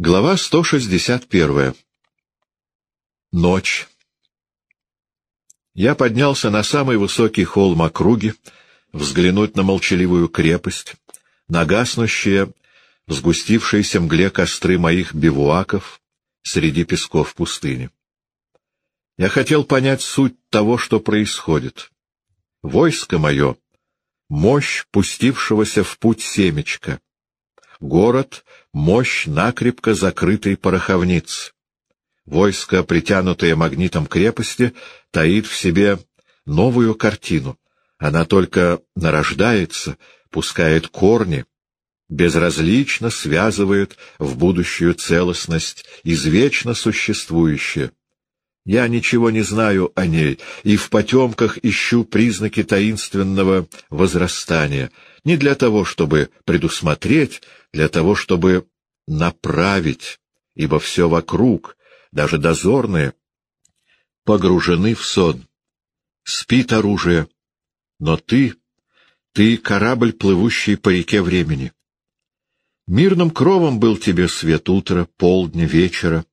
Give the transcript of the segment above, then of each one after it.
Глава 161. Ночь. Я поднялся на самый высокий холм округи, взглянуть на молчаливую крепость, на гаснущие, в сгустившейся мгле костры моих бивуаков среди песков пустыни. Я хотел понять суть того, что происходит. Войско мое — мощь пустившегося в путь семечка. Город — мощь накрепко закрытой пороховницы. Войско, притянутое магнитом крепости, таит в себе новую картину. Она только нарождается, пускает корни, безразлично связывает в будущую целостность извечно существующее. Я ничего не знаю о ней, и в потемках ищу признаки таинственного возрастания, не для того, чтобы предусмотреть, для того, чтобы направить, ибо все вокруг, даже дозорные, погружены в сон. Спит оружие, но ты, ты — корабль, плывущий по реке времени. Мирным кровом был тебе свет утра, полдня, вечера.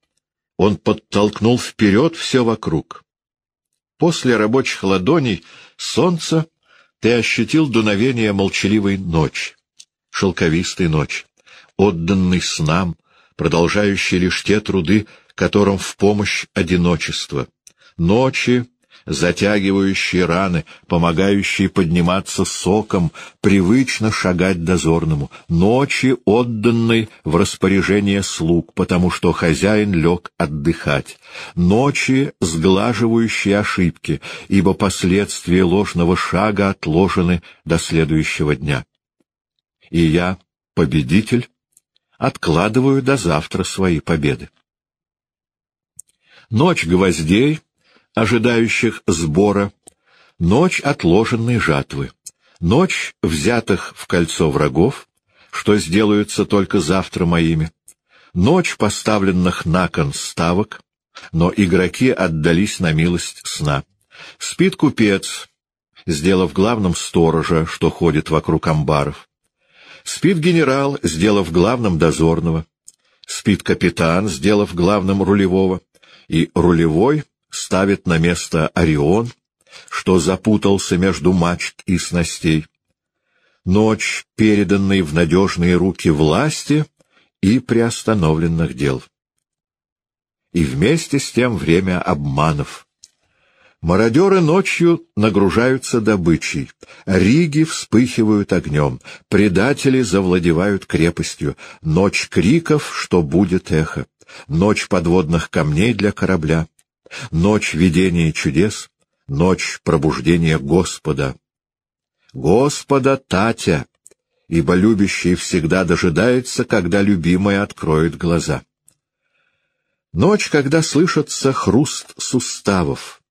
Он подтолкнул вперед все вокруг. После рабочих ладоней солнца ты ощутил дуновение молчаливой ночи, шелковистой ночи, отданной снам, продолжающей лишь те труды, которым в помощь одиночество, ночи, затягивающие раны, помогающие подниматься соком, привычно шагать дозорному, ночи, отданной в распоряжение слуг, потому что хозяин лег отдыхать, ночи, сглаживающие ошибки, ибо последствия ложного шага отложены до следующего дня. И я, победитель, откладываю до завтра свои победы. Ночь гвоздей, ожидающих сбора, ночь отложенной жатвы, ночь взятых в кольцо врагов, что сделаются только завтра моими, ночь поставленных на кон ставок, но игроки отдались на милость сна. Спит купец, сделав главным сторожа, что ходит вокруг амбаров. Спит генерал, сделав главным дозорного. Спит капитан, сделав главным рулевого. И рулевой ставит на место Орион, что запутался между мачт и снастей. Ночь, переданной в надежные руки власти и приостановленных дел. И вместе с тем время обманов. Мародеры ночью нагружаются добычей, риги вспыхивают огнем, предатели завладевают крепостью, ночь криков, что будет эхо, ночь подводных камней для корабля, ночь видения чудес, ночь пробуждения Господа. Господа Татя, ибо любящий всегда дожидается, когда любимая откроет глаза. Ночь, когда слышится хруст суставов.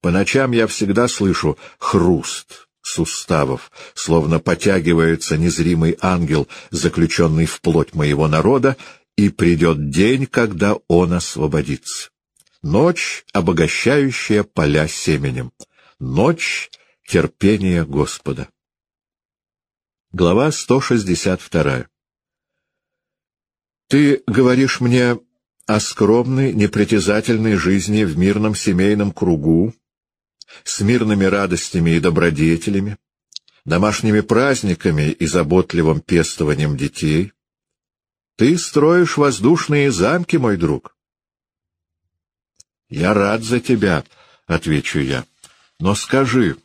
По ночам я всегда слышу хруст суставов, словно потягивается незримый ангел, заключенный в плоть моего народа, и придет день, когда он освободится. Ночь, обогащающая поля семенем. Ночь терпения Господа. Глава 162. Ты говоришь мне о скромной, непритязательной жизни в мирном семейном кругу, с мирными радостями и добродетелями, домашними праздниками и заботливым пестованием детей. Ты строишь воздушные замки, мой друг. — Я рад за тебя, — отвечу я. — Но скажи,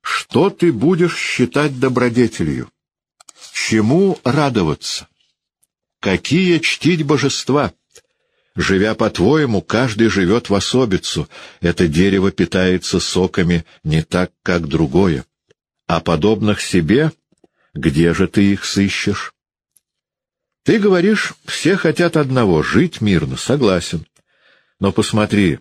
что ты будешь считать добродетелью? Чему радоваться? Какие чтить божества? Живя по-твоему, каждый живет в особицу. Это дерево питается соками не так, как другое. А подобных себе, где же ты их сыщешь? Ты говоришь, все хотят одного — жить мирно, согласен. Но посмотри,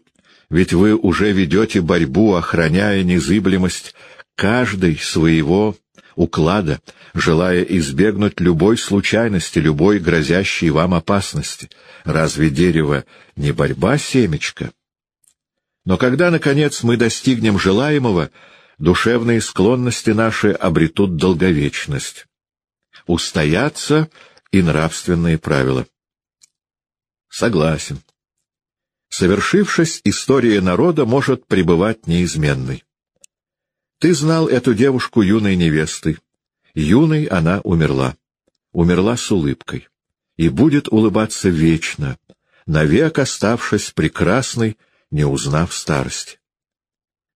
ведь вы уже ведете борьбу, охраняя незыблемость каждой своего уклада, желая избегнуть любой случайности, любой грозящей вам опасности. Разве дерево не борьба семечка? Но когда, наконец, мы достигнем желаемого, душевные склонности наши обретут долговечность. Устоятся и нравственные правила. Согласен. Совершившись, история народа может пребывать неизменной. Ты знал эту девушку юной невестой. Юной она умерла. Умерла с улыбкой. И будет улыбаться вечно, навек оставшись прекрасной, не узнав старости.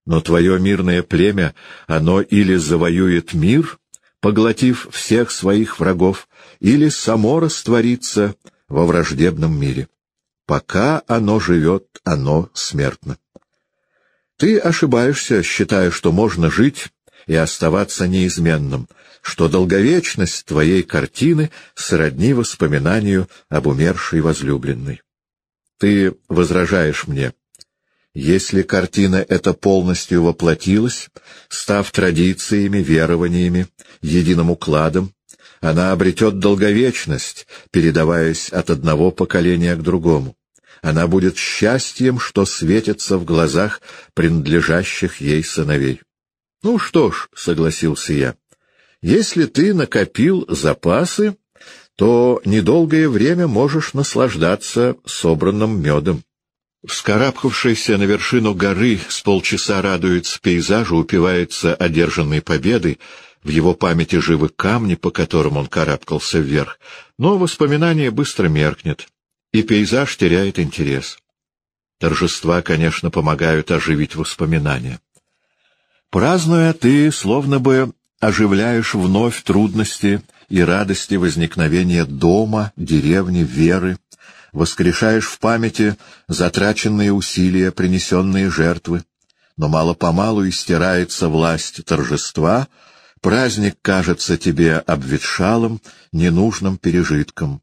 Но твое мирное племя, оно или завоюет мир, поглотив всех своих врагов, или само растворится во враждебном мире. Пока оно живет, оно смертно. Ты ошибаешься, считая, что можно жить и оставаться неизменным, что долговечность твоей картины сродни воспоминанию об умершей возлюбленной. Ты возражаешь мне, если картина эта полностью воплотилась, став традициями, верованиями, единым укладом, она обретет долговечность, передаваясь от одного поколения к другому. Она будет счастьем, что светится в глазах принадлежащих ей сыновей. — Ну что ж, — согласился я, — если ты накопил запасы, то недолгое время можешь наслаждаться собранным медом. Вскарабкавшийся на вершину горы с полчаса радуется пейзажу, упивается одержанной победой, в его памяти живы камни, по которым он карабкался вверх, но воспоминание быстро меркнет, и пейзаж теряет интерес. Торжества, конечно, помогают оживить воспоминания. Празднуя, ты словно бы оживляешь вновь трудности и радости возникновения дома, деревни, веры, воскрешаешь в памяти затраченные усилия, принесенные жертвы, но мало-помалу истирается власть торжества, праздник кажется тебе обветшалым, ненужным пережитком.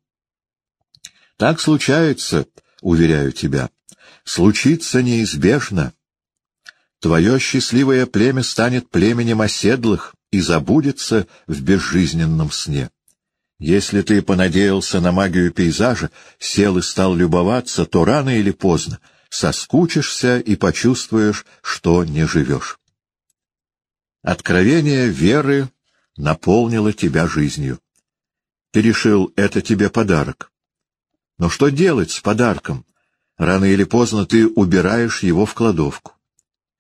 Так случается, уверяю тебя, случится неизбежно. Твое счастливое племя станет племенем оседлых и забудется в безжизненном сне. Если ты понадеялся на магию пейзажа, сел и стал любоваться, то рано или поздно соскучишься и почувствуешь, что не живешь. Откровение веры наполнило тебя жизнью. Ты решил, это тебе подарок. Но что делать с подарком? Рано или поздно ты убираешь его в кладовку.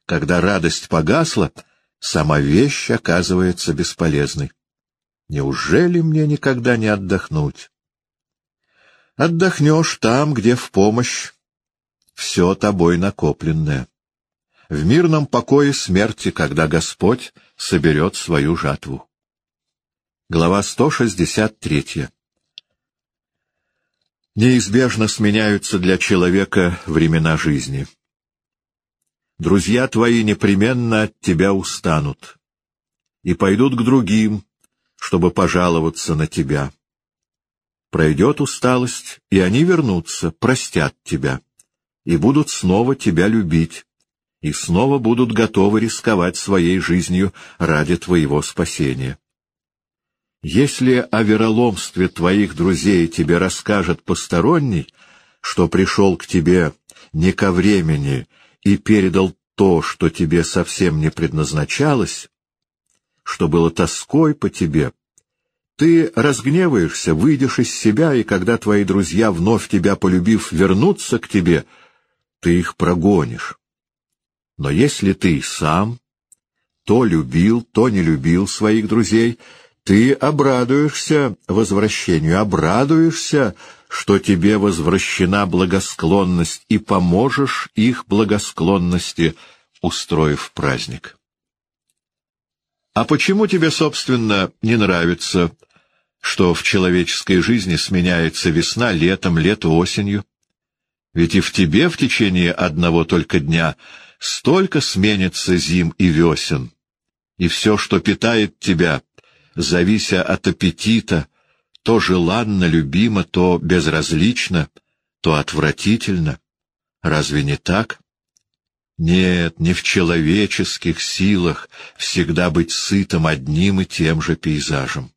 Когда радость погасла, сама вещь оказывается бесполезной. Неужели мне никогда не отдохнуть? Отдохнешь там, где в помощь все тобой накопленное. В мирном покое смерти, когда Господь соберет свою жатву. Глава 163 Неизбежно сменяются для человека времена жизни. Друзья твои непременно от тебя устанут и пойдут к другим, чтобы пожаловаться на тебя. Пройдет усталость, и они вернутся, простят тебя, и будут снова тебя любить, и снова будут готовы рисковать своей жизнью ради твоего спасения. Если о вероломстве твоих друзей тебе расскажет посторонний, что пришел к тебе не ко времени и передал то, что тебе совсем не предназначалось, что было тоской по тебе. Ты разгневаешься, выйдешь из себя, и когда твои друзья, вновь тебя полюбив, вернутся к тебе, ты их прогонишь. Но если ты сам то любил, то не любил своих друзей, ты обрадуешься возвращению, обрадуешься, что тебе возвращена благосклонность, и поможешь их благосклонности, устроив праздник. А почему тебе, собственно, не нравится, что в человеческой жизни сменяется весна летом, лето осенью? Ведь и в тебе в течение одного только дня столько сменится зим и весен, и все, что питает тебя, завися от аппетита, то желанно, любимо, то безразлично, то отвратительно. Разве не так? Нет, не в человеческих силах всегда быть сытым одним и тем же пейзажем.